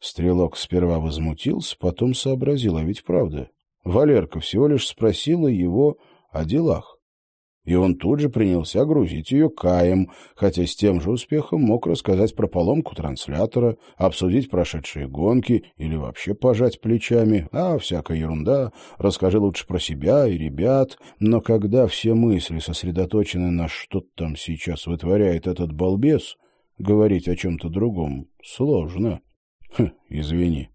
Стрелок сперва возмутился, потом сообразил, а ведь правда. Валерка всего лишь спросила его о делах и он тут же принялся грузить ее каем, хотя с тем же успехом мог рассказать про поломку транслятора, обсудить прошедшие гонки или вообще пожать плечами. А, всякая ерунда, расскажи лучше про себя и ребят. Но когда все мысли сосредоточены на что там сейчас вытворяет этот балбес, говорить о чем-то другом сложно. Хм, извини.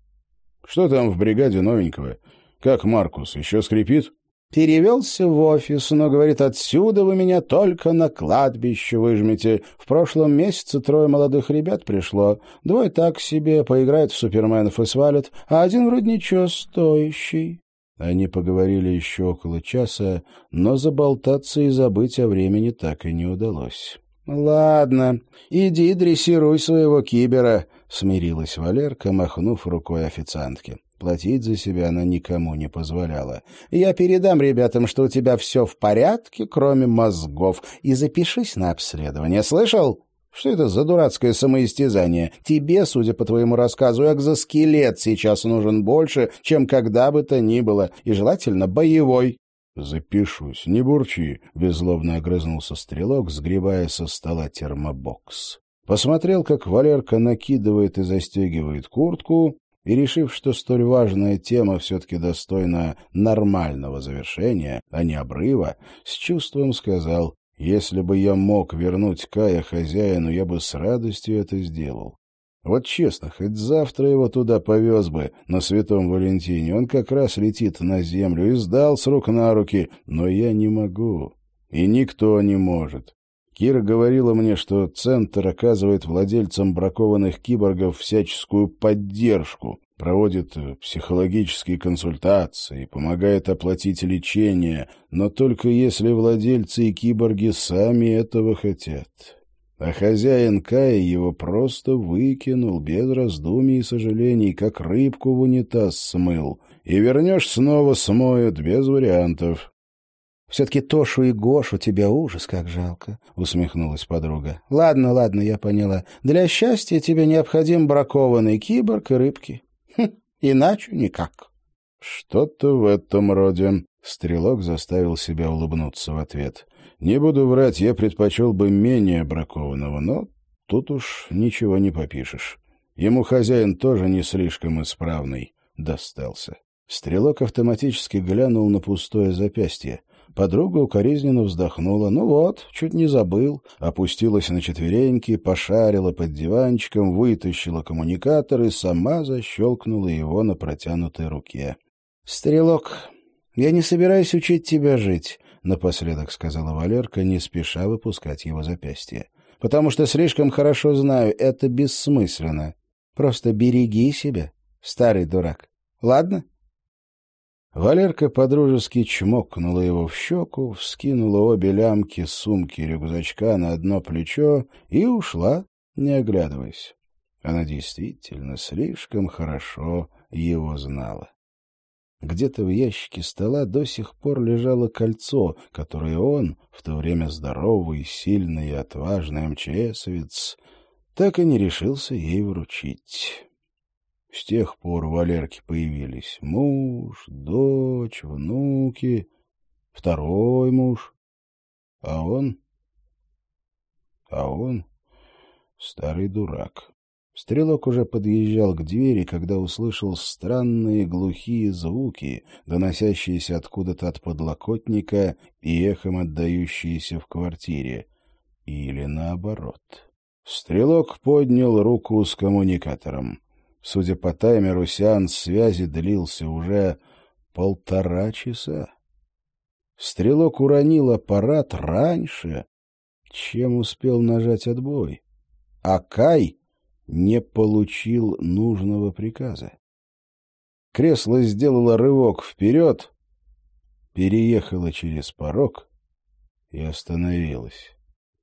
Что там в бригаде новенького? Как Маркус, еще скрипит? Перевелся в офис, но, говорит, отсюда вы меня только на кладбище выжмете. В прошлом месяце трое молодых ребят пришло. Двое так себе, поиграют в суперменов и свалят, а один вроде ничего стоящий. Они поговорили еще около часа, но заболтаться и забыть о времени так и не удалось. — Ладно, иди дрессируй своего кибера, — смирилась Валерка, махнув рукой официантке. Платить за себя она никому не позволяла. «Я передам ребятам, что у тебя все в порядке, кроме мозгов, и запишись на обследование. Слышал?» Что это за дурацкое самоистязание? Тебе, судя по твоему рассказу, экзоскелет сейчас нужен больше, чем когда бы то ни было, и желательно боевой. — Запишусь, не бурчи, — беззлобно огрызнулся стрелок, сгребая со стола термобокс. Посмотрел, как Валерка накидывает и застегивает куртку, и, решив, что столь важная тема все-таки достойна нормального завершения, а не обрыва, с чувством сказал, «Если бы я мог вернуть Кая хозяину, я бы с радостью это сделал. Вот честно, хоть завтра его туда повез бы, на Святом Валентине, он как раз летит на землю и сдал с рук на руки, но я не могу, и никто не может. Кира говорила мне, что Центр оказывает владельцам бракованных киборгов всяческую поддержку, проводит э, психологические консультации, помогает оплатить лечение, но только если владельцы и киборги сами этого хотят. А хозяин Кая его просто выкинул, без раздумий и сожалений, как рыбку в унитаз смыл. И вернешь снова смоют, без вариантов. Все-таки Тошу и Гошу тебя ужас как жалко, — усмехнулась подруга. — Ладно, ладно, я поняла. Для счастья тебе необходим бракованный киборг и рыбки. Хм, иначе никак. — Что-то в этом роде. Стрелок заставил себя улыбнуться в ответ. — Не буду врать, я предпочел бы менее бракованного, но тут уж ничего не попишешь. Ему хозяин тоже не слишком исправный достался. Стрелок автоматически глянул на пустое запястье — Подруга укоризненно вздохнула. «Ну вот, чуть не забыл». Опустилась на четвереньки, пошарила под диванчиком, вытащила коммуникатор и сама защелкнула его на протянутой руке. «Стрелок, я не собираюсь учить тебя жить», — напоследок сказала Валерка, не спеша выпускать его запястье. «Потому что слишком хорошо знаю, это бессмысленно. Просто береги себя, старый дурак. Ладно?» Валерка подружески чмокнула его в щеку, вскинула обе лямки сумки рюкзачка на одно плечо и ушла, не оглядываясь. Она действительно слишком хорошо его знала. Где-то в ящике стола до сих пор лежало кольцо, которое он, в то время здоровый, сильный и отважный МЧСовец, так и не решился ей вручить. С тех пор у Валерки появились муж, дочь, внуки, второй муж. А он... А он... Старый дурак. Стрелок уже подъезжал к двери, когда услышал странные глухие звуки, доносящиеся откуда-то от подлокотника и эхом отдающиеся в квартире. Или наоборот. Стрелок поднял руку с коммуникатором. Судя по таймеру, сеанс связи длился уже полтора часа. Стрелок уронил аппарат раньше, чем успел нажать отбой. А Кай не получил нужного приказа. Кресло сделало рывок вперед, переехало через порог и остановилось.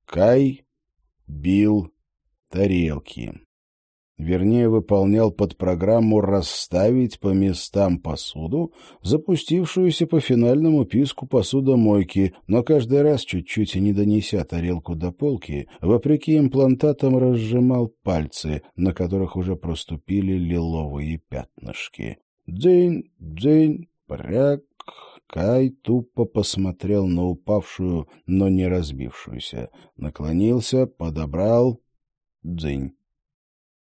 Кай бил тарелки. Вернее, выполнял под программу «Расставить по местам посуду», запустившуюся по финальному писку посудомойки, но каждый раз, чуть-чуть не донеся тарелку до полки, вопреки имплантатам разжимал пальцы, на которых уже проступили лиловые пятнышки. «Дзынь, дзынь, пряк, Кай тупо посмотрел на упавшую, но не разбившуюся. Наклонился, подобрал. Дзынь.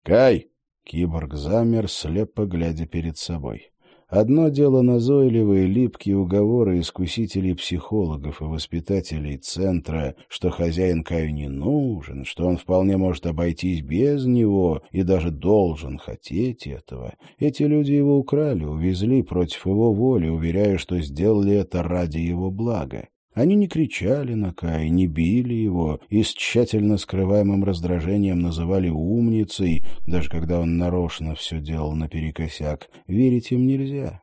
«Кай!» — киборг замер, слепо глядя перед собой. Одно дело назойливые липкие уговоры искусителей психологов и воспитателей центра, что хозяин Каю не нужен, что он вполне может обойтись без него и даже должен хотеть этого. Эти люди его украли, увезли против его воли, уверяя, что сделали это ради его блага. Они не кричали на Кая, не били его и с тщательно скрываемым раздражением называли умницей, даже когда он нарочно все делал наперекосяк. Верить им нельзя.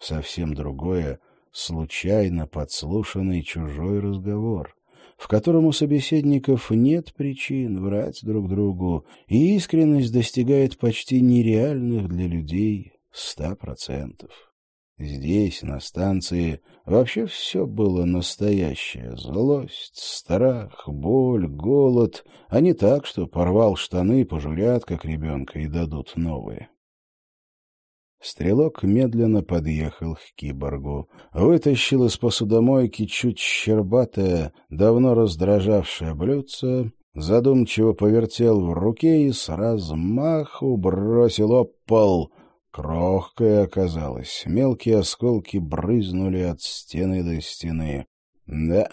Совсем другое — случайно подслушанный чужой разговор, в котором у собеседников нет причин врать друг другу, и искренность достигает почти нереальных для людей ста процентов. Здесь, на станции, вообще все было настоящее. Злость, страх, боль, голод. А не так, что порвал штаны, пожурят, как ребенка, и дадут новые. Стрелок медленно подъехал к киборгу. Вытащил из посудомойки чуть щербатое, давно раздражавшее блюдце, задумчиво повертел в руке и с размаху бросил об пол — Крохкая оказалась. Мелкие осколки брызнули от стены до стены. — Да,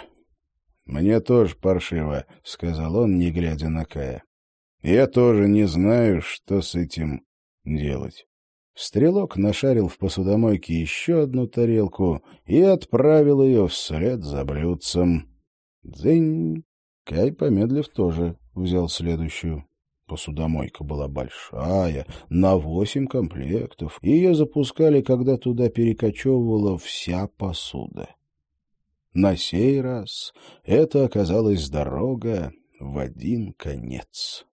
мне тоже паршиво, — сказал он, не глядя на Кая. — Я тоже не знаю, что с этим делать. Стрелок нашарил в посудомойке еще одну тарелку и отправил ее вслед за блюдцем. Дзынь! Кай, помедлив, тоже взял следующую. Посудомойка была большая, на восемь комплектов, ее запускали, когда туда перекочевывала вся посуда. На сей раз это оказалась дорога в один конец.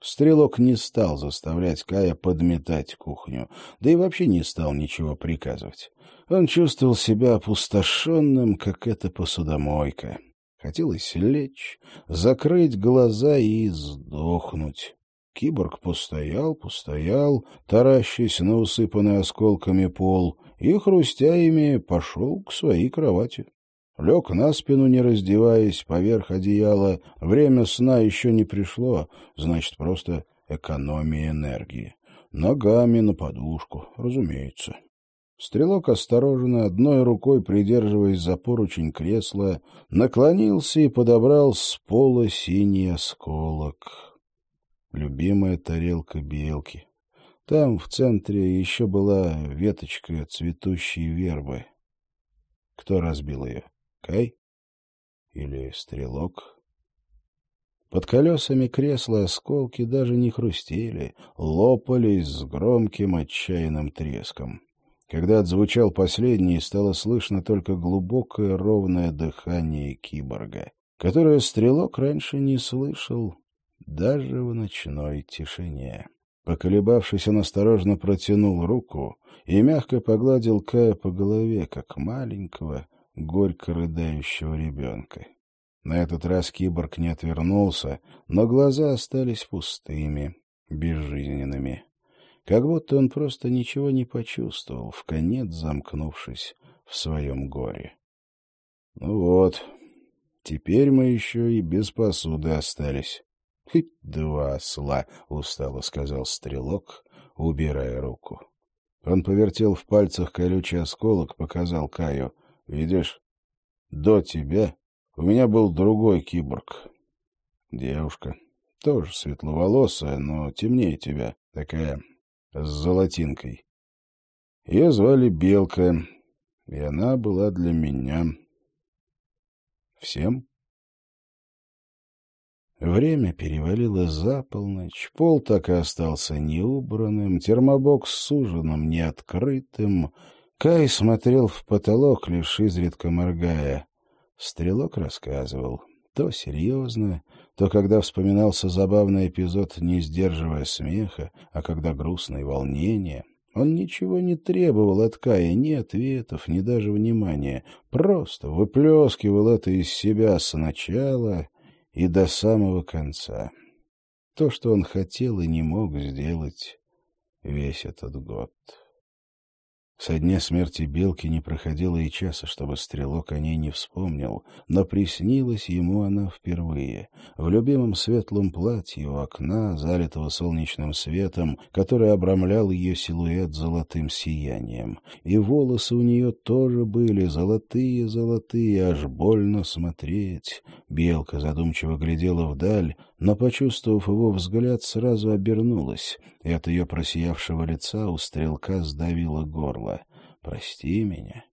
Стрелок не стал заставлять Кая подметать кухню, да и вообще не стал ничего приказывать. Он чувствовал себя опустошенным, как эта посудомойка. Хотелось лечь, закрыть глаза и сдохнуть. Киборг постоял, постоял, таращась на усыпанный осколками пол, и, хрустя ими, пошел к своей кровати. Лег на спину, не раздеваясь, поверх одеяла. Время сна еще не пришло, значит, просто экономия энергии. Ногами на подушку, разумеется. Стрелок осторожно, одной рукой придерживаясь за поручень кресла, наклонился и подобрал с пола синий осколок. Любимая тарелка белки. Там, в центре, еще была веточка цветущей вербы. Кто разбил ее? Кай? Или стрелок? Под колесами кресла осколки даже не хрустели, лопались с громким отчаянным треском. Когда отзвучал последний, стало слышно только глубокое ровное дыхание киборга, которое стрелок раньше не слышал даже в ночной тишине. Поколебавшись, он осторожно протянул руку и мягко погладил Кая по голове, как маленького, горько рыдающего ребенка. На этот раз киборг не отвернулся, но глаза остались пустыми, безжизненными как будто он просто ничего не почувствовал, в конец замкнувшись в своем горе. — Ну вот, теперь мы еще и без посуды остались. — два осла, — устало сказал стрелок, убирая руку. Он повертел в пальцах колючий осколок, показал Каю. — Видишь, до тебя у меня был другой киборг. Девушка, тоже светловолосая, но темнее тебя, такая с золотинкой. Ее звали Белка, и она была для меня всем. Время перевалило за полночь, пол так и остался неубранным, термобокс суженным, неоткрытым. Кай смотрел в потолок, лишь изредка моргая. Стрелок рассказывал. То серьезно, то когда вспоминался забавный эпизод, не сдерживая смеха, а когда грустное волнение, он ничего не требовал от Кая, ни ответов, ни даже внимания, просто выплескивал это из себя сначала и до самого конца. То, что он хотел и не мог сделать весь этот год. Со дня смерти Белки не проходило и часа, чтобы стрелок о ней не вспомнил, но приснилась ему она впервые. В любимом светлом платье у окна, залитого солнечным светом, который обрамлял ее силуэт золотым сиянием. И волосы у нее тоже были золотые-золотые, аж больно смотреть. Белка задумчиво глядела вдаль, но, почувствовав его взгляд, сразу обернулась, и от ее просиявшего лица у стрелка сдавило горло. «Прости меня».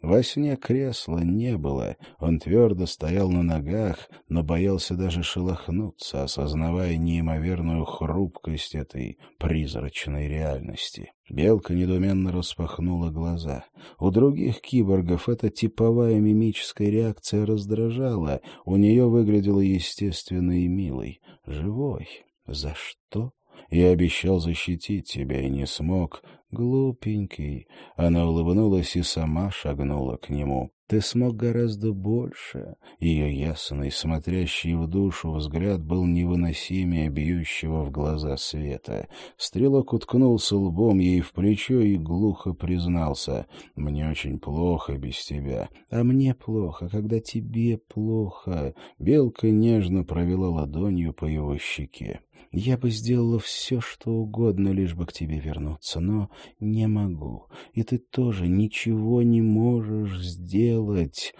Во сне кресла не было, он твердо стоял на ногах, но боялся даже шелохнуться, осознавая неимоверную хрупкость этой призрачной реальности. Белка недуменно распахнула глаза. У других киборгов эта типовая мимическая реакция раздражала, у нее выглядела естественной и милой. Живой. За что? Я обещал защитить тебя и не смог. Глупенький. Она улыбнулась и сама шагнула к нему. Ты смог гораздо больше. Ее ясный, смотрящий в душу взгляд был невыносимее бьющего в глаза света. Стрелок уткнулся лбом ей в плечо и глухо признался. «Мне очень плохо без тебя». «А мне плохо, когда тебе плохо». Белка нежно провела ладонью по его щеке. Я бы сделала все, что угодно, лишь бы к тебе вернуться, но не могу. И ты тоже ничего не можешь сделать».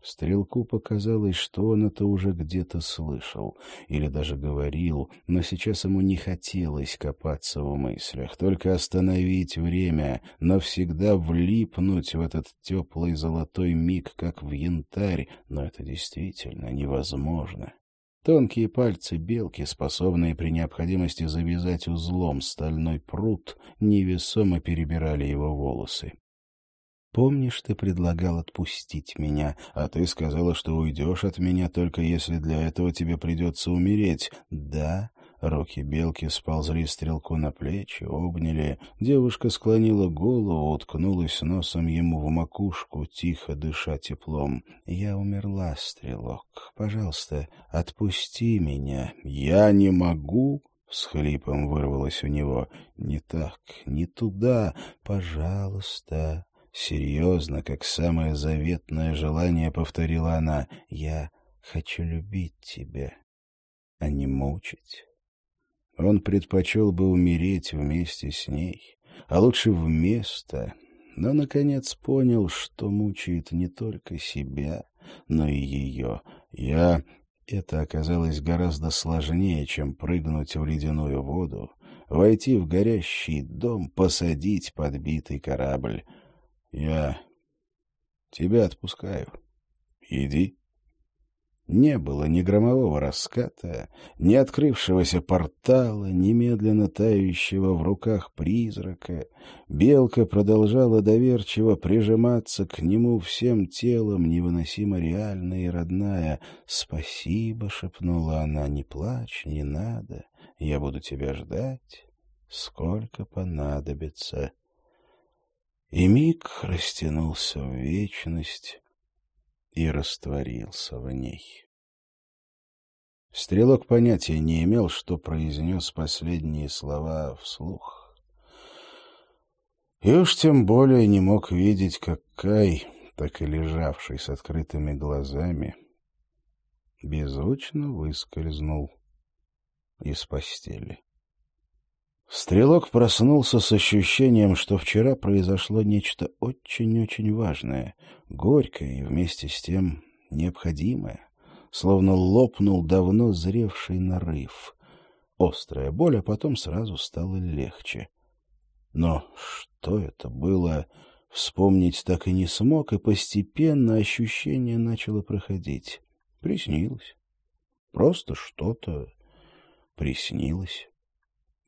Стрелку показалось, что он это уже где-то слышал или даже говорил, но сейчас ему не хотелось копаться в мыслях, только остановить время, навсегда влипнуть в этот теплый золотой миг, как в янтарь, но это действительно невозможно. Тонкие пальцы белки, способные при необходимости завязать узлом стальной пруд, невесомо перебирали его волосы. «Помнишь, ты предлагал отпустить меня, а ты сказала, что уйдешь от меня только если для этого тебе придется умереть. Да, Руки белки сползли стрелку на плечи, обняли. Девушка склонила голову, уткнулась носом ему в макушку, тихо дыша теплом. «Я умерла, стрелок. Пожалуйста, отпусти меня. Я не могу!» С хлипом вырвалось у него. «Не так, не туда. Пожалуйста!» Серьезно, как самое заветное желание, повторила она. «Я хочу любить тебя, а не мучить». Он предпочел бы умереть вместе с ней, а лучше вместо, но, наконец, понял, что мучает не только себя, но и ее. Я... Это оказалось гораздо сложнее, чем прыгнуть в ледяную воду, войти в горящий дом, посадить подбитый корабль. Я тебя отпускаю. Иди. Не было ни громового раската, ни открывшегося портала, ни медленно тающего в руках призрака. Белка продолжала доверчиво прижиматься к нему всем телом, невыносимо реальная и родная. «Спасибо», — шепнула она, — «не плачь, не надо, я буду тебя ждать, сколько понадобится». И миг растянулся в вечность, и растворился в ней. Стрелок понятия не имел, что произнес последние слова вслух. И уж тем более не мог видеть, как Кай, так и лежавший с открытыми глазами, беззвучно выскользнул из постели. Стрелок проснулся с ощущением, что вчера произошло нечто очень-очень важное, горькое и вместе с тем необходимое, словно лопнул давно зревший нарыв. Острая боль, а потом сразу стало легче. Но что это было, вспомнить так и не смог, и постепенно ощущение начало проходить. Приснилось. Просто что-то приснилось.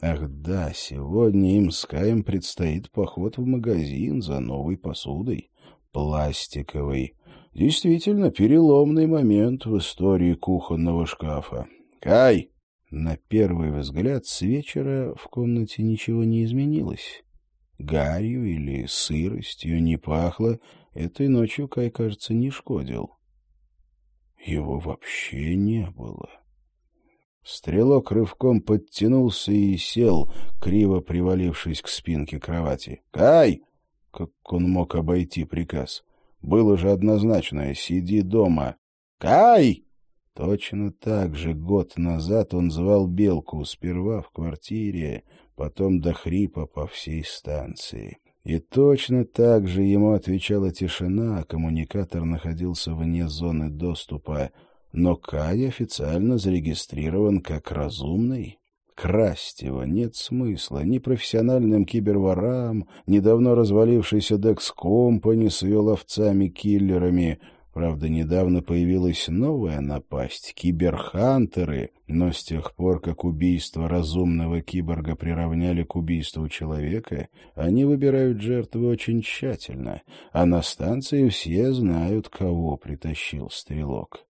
Ах да, сегодня им с Каем предстоит поход в магазин за новой посудой, пластиковой. Действительно, переломный момент в истории кухонного шкафа. «Кай!» На первый взгляд с вечера в комнате ничего не изменилось. Гарью или сыростью не пахло, этой ночью Кай, кажется, не шкодил. Его вообще не было. Стрелок рывком подтянулся и сел, криво привалившись к спинке кровати. «Кай!» Как он мог обойти приказ? Было же однозначное «сиди дома». «Кай!» Точно так же год назад он звал Белку, сперва в квартире, потом до хрипа по всей станции. И точно так же ему отвечала тишина, а коммуникатор находился вне зоны доступа. Но Кай официально зарегистрирован как разумный. Красть его нет смысла ни профессиональным киберворам, ни давно развалившейся Декс Компани с ее ловцами-киллерами — Правда, недавно появилась новая напасть — киберхантеры, но с тех пор, как убийство разумного киборга приравняли к убийству человека, они выбирают жертвы очень тщательно, а на станции все знают, кого притащил стрелок.